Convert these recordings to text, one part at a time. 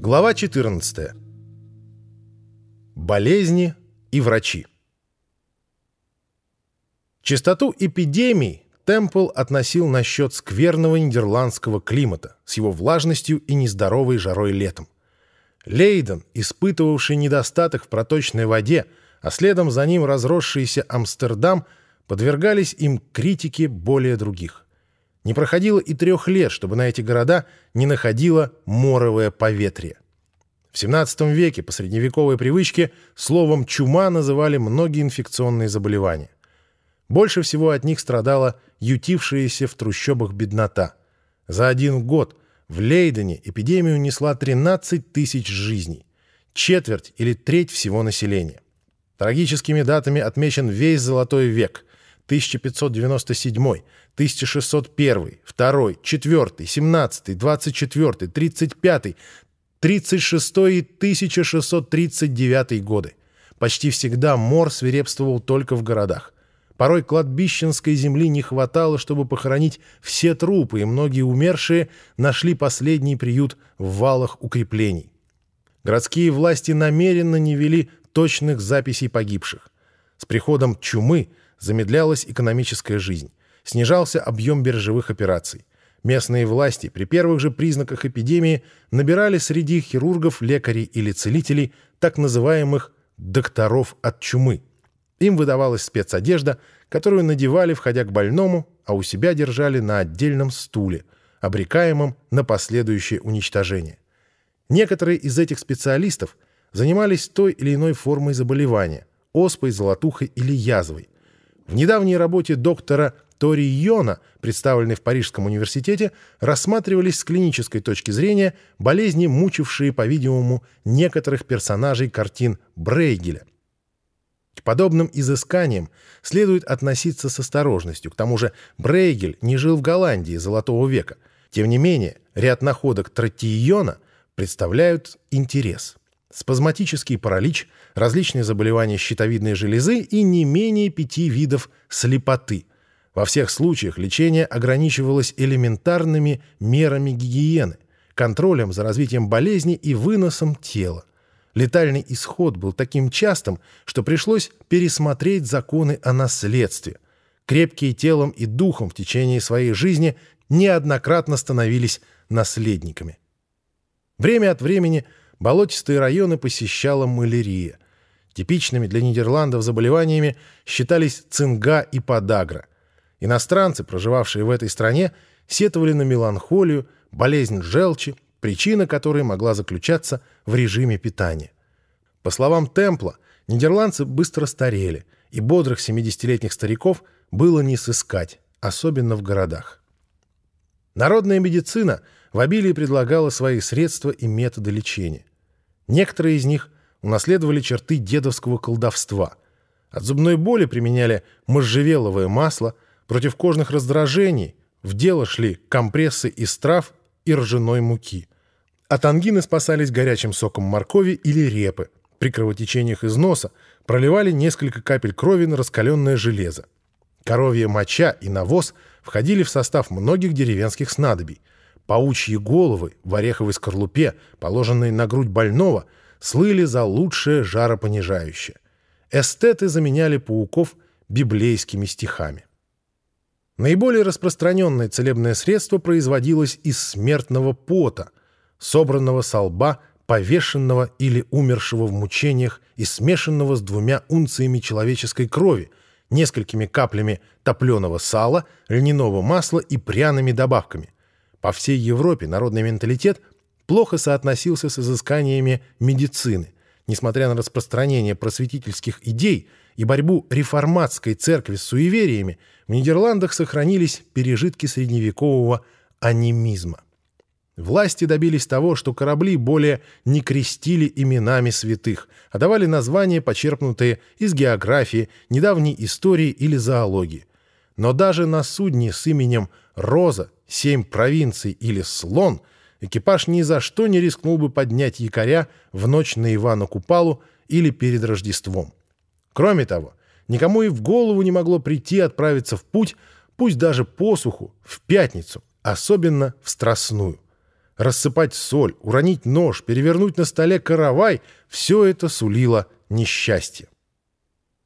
Глава 14. Болезни и врачи. Частоту эпидемий Темпл относил на счет скверного нидерландского климата с его влажностью и нездоровой жарой летом. Лейден, испытывавший недостаток в проточной воде, а следом за ним разросшийся Амстердам, подвергались им критике более других. Не проходило и трех лет, чтобы на эти города не находило моровое поветрие. В XVII веке по средневековой привычке словом «чума» называли многие инфекционные заболевания. Больше всего от них страдала ютившаяся в трущобах беднота. За один год в Лейдене эпидемия унесла 13 тысяч жизней, четверть или треть всего населения. Трагическими датами отмечен весь Золотой век – 1597, 1601, 2, 4, 17, 24, 35, 36 и 1639 годы. Почти всегда мор свирепствовал только в городах. Порой кладбищенской земли не хватало, чтобы похоронить все трупы, и многие умершие нашли последний приют в валах укреплений. Городские власти намеренно не вели точных записей погибших. С приходом чумы замедлялась экономическая жизнь, снижался объем биржевых операций. Местные власти при первых же признаках эпидемии набирали среди хирургов, лекарей или целителей так называемых «докторов от чумы». Им выдавалась спецодежда, которую надевали, входя к больному, а у себя держали на отдельном стуле, обрекаемом на последующее уничтожение. Некоторые из этих специалистов занимались той или иной формой заболевания – оспой, золотухой или язвой. В недавней работе доктора Тори Йона, представленной в Парижском университете, рассматривались с клинической точки зрения болезни, мучившие, по-видимому, некоторых персонажей картин Брейгеля – к подобным изысканиям следует относиться с осторожностью. К тому же Брейгель не жил в Голландии Золотого века. Тем не менее, ряд находок Тротиона представляют интерес. Спазматический паралич, различные заболевания щитовидной железы и не менее пяти видов слепоты. Во всех случаях лечение ограничивалось элементарными мерами гигиены, контролем за развитием болезни и выносом тела. Летальный исход был таким частым, что пришлось пересмотреть законы о наследстве. Крепкие телом и духом в течение своей жизни неоднократно становились наследниками. Время от времени болотистые районы посещала малярия. Типичными для Нидерландов заболеваниями считались цинга и подагра. Иностранцы, проживавшие в этой стране, сетовали на меланхолию, болезнь желчи, причина которой могла заключаться в режиме питания. По словам Темпла, нидерландцы быстро старели, и бодрых 70-летних стариков было не сыскать, особенно в городах. Народная медицина в обилии предлагала свои средства и методы лечения. Некоторые из них унаследовали черты дедовского колдовства. От зубной боли применяли можжевеловое масло, против кожных раздражений в дело шли компрессы из трав и ржаной муки. От ангины спасались горячим соком моркови или репы. При кровотечениях из носа проливали несколько капель крови на раскаленное железо. Коровья моча и навоз входили в состав многих деревенских снадобий. Паучьи головы в ореховой скорлупе, положенные на грудь больного, слыли за лучшее жаропонижающее. Эстеты заменяли пауков библейскими стихами. Наиболее распространенное целебное средство производилось из смертного пота, собранного со лба, повешенного или умершего в мучениях и смешанного с двумя унциями человеческой крови, несколькими каплями топленого сала, льняного масла и пряными добавками. По всей Европе народный менталитет плохо соотносился с изысканиями медицины. Несмотря на распространение просветительских идей и борьбу реформатской церкви с суевериями, в Нидерландах сохранились пережитки средневекового анимизма. Власти добились того, что корабли более не крестили именами святых, а давали названия, почерпнутые из географии, недавней истории или зоологии. Но даже на судне с именем «Роза», «Семь провинций» или «Слон» экипаж ни за что не рискнул бы поднять якоря в ночь на Ивана Купалу или перед Рождеством. Кроме того, никому и в голову не могло прийти отправиться в путь, пусть даже по суху, в пятницу, особенно в Страстную. Рассыпать соль, уронить нож, перевернуть на столе каравай — все это сулило несчастье.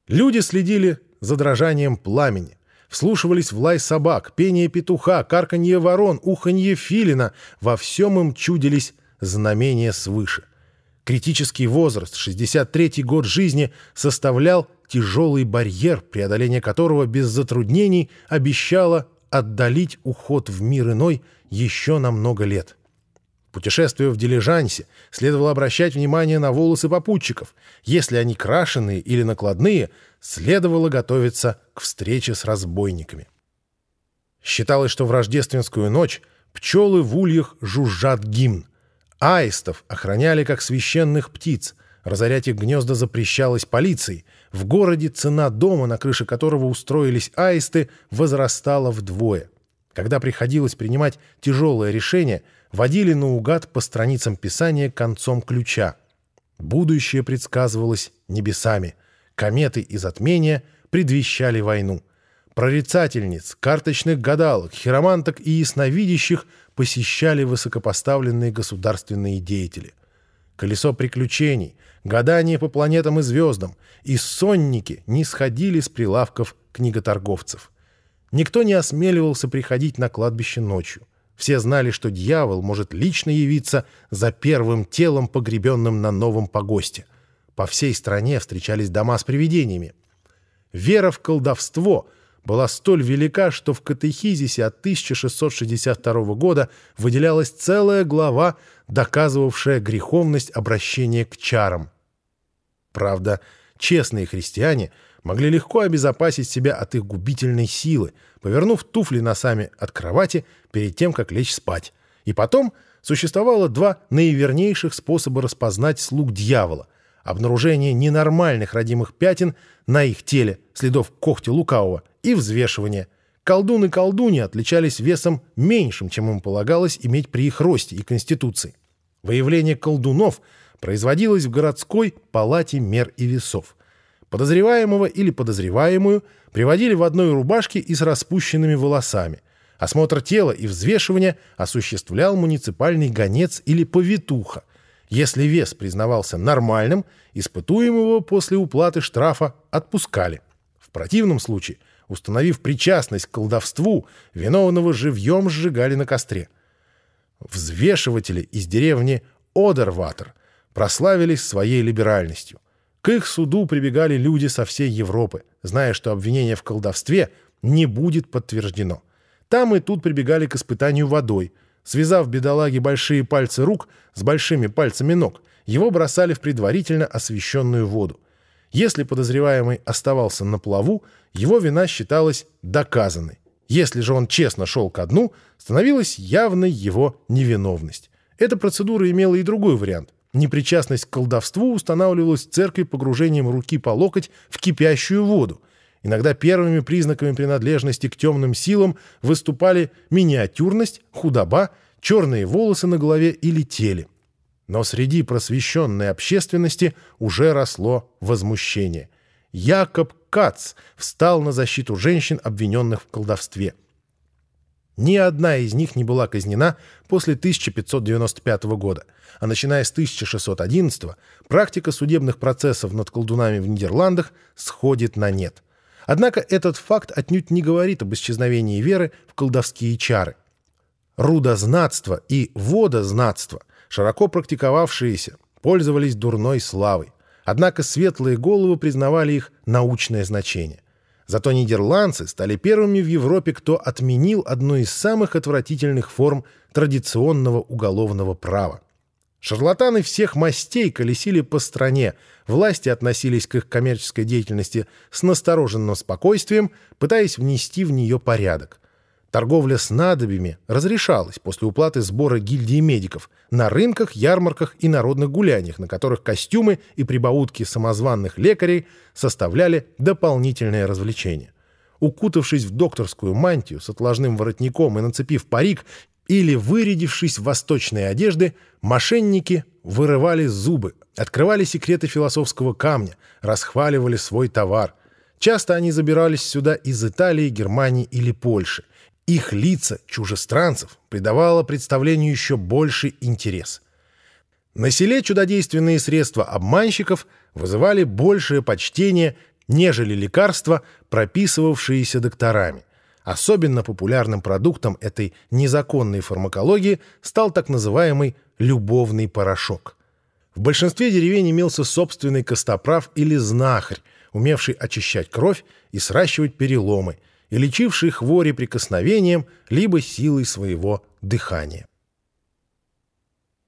Люди следили за дрожанием пламени, вслушивались в лай собак, пение петуха, карканье ворон, уханье филина. Во всем им чудились знамения свыше. Критический возраст, 63-й год жизни, составлял тяжелый барьер, преодоление которого без затруднений обещало отдалить уход в мир иной еще на много лет. Путешествуя в дилижансе, следовало обращать внимание на волосы попутчиков. Если они крашеные или накладные, следовало готовиться к встрече с разбойниками. Считалось, что в рождественскую ночь пчелы в ульях жужжат гимн. Аистов охраняли как священных птиц. Разорять их гнезда запрещалось полицией. В городе цена дома, на крыше которого устроились аисты, возрастала вдвое. Когда приходилось принимать тяжелое решение, водили наугад по страницам Писания концом ключа. Будущее предсказывалось небесами. Кометы и затмения предвещали войну. Прорицательниц, карточных гадалок, хироманток и ясновидящих посещали высокопоставленные государственные деятели. Колесо приключений, гадания по планетам и звездам и сонники не сходили с прилавков книготорговцев. Никто не осмеливался приходить на кладбище ночью. Все знали, что дьявол может лично явиться за первым телом, погребенным на новом погосте. По всей стране встречались дома с привидениями. Вера в колдовство — была столь велика, что в катехизисе от 1662 года выделялась целая глава, доказывавшая греховность обращения к чарам. Правда, честные христиане могли легко обезопасить себя от их губительной силы, повернув туфли носами от кровати перед тем, как лечь спать. И потом существовало два наивернейших способа распознать слуг дьявола — обнаружение ненормальных родимых пятен на их теле, следов когтя лукавого — и взвешивание. Колдун и колдунья отличались весом меньшим, чем им полагалось иметь при их росте и конституции. Выявление колдунов производилось в городской палате мер и весов. Подозреваемого или подозреваемую приводили в одной рубашке и с распущенными волосами. Осмотр тела и взвешивание осуществлял муниципальный гонец или повитуха. Если вес признавался нормальным, испытуемого после уплаты штрафа отпускали. В противном случае – Установив причастность к колдовству, виновного живьем сжигали на костре. Взвешиватели из деревни Одерватер прославились своей либеральностью. К их суду прибегали люди со всей Европы, зная, что обвинение в колдовстве не будет подтверждено. Там и тут прибегали к испытанию водой. Связав бедолаге большие пальцы рук с большими пальцами ног, его бросали в предварительно освещенную воду. Если подозреваемый оставался на плаву, его вина считалась доказанной. Если же он честно шел ко дну, становилась явной его невиновность. Эта процедура имела и другой вариант. Непричастность к колдовству устанавливалась церкви погружением руки по локоть в кипящую воду. Иногда первыми признаками принадлежности к темным силам выступали миниатюрность, худоба, черные волосы на голове или теле. Но среди просвещенной общественности уже росло возмущение. Якоб Кац встал на защиту женщин, обвиненных в колдовстве. Ни одна из них не была казнена после 1595 года, а начиная с 1611 практика судебных процессов над колдунами в Нидерландах сходит на нет. Однако этот факт отнюдь не говорит об исчезновении веры в колдовские чары. Рудознатство и водознатство широко практиковавшиеся, пользовались дурной славой. Однако светлые головы признавали их научное значение. Зато нидерландцы стали первыми в Европе, кто отменил одну из самых отвратительных форм традиционного уголовного права. Шарлатаны всех мастей колесили по стране, власти относились к их коммерческой деятельности с настороженным спокойствием, пытаясь внести в нее порядок. Торговля снадобьями разрешалась после уплаты сбора гильдии медиков на рынках, ярмарках и народных гуляниях, на которых костюмы и прибаутки самозванных лекарей составляли дополнительное развлечение. Укутавшись в докторскую мантию с отложным воротником и нацепив парик, или вырядившись в восточные одежды, мошенники вырывали зубы, открывали секреты философского камня, расхваливали свой товар. Часто они забирались сюда из Италии, Германии или Польши, Их лица, чужестранцев, придавало представлению еще больший интерес. На селе чудодейственные средства обманщиков вызывали большее почтение, нежели лекарства, прописывавшиеся докторами. Особенно популярным продуктом этой незаконной фармакологии стал так называемый «любовный порошок». В большинстве деревень имелся собственный костоправ или знахарь, умевший очищать кровь и сращивать переломы, и лечивший хвори прикосновением либо силой своего дыхания.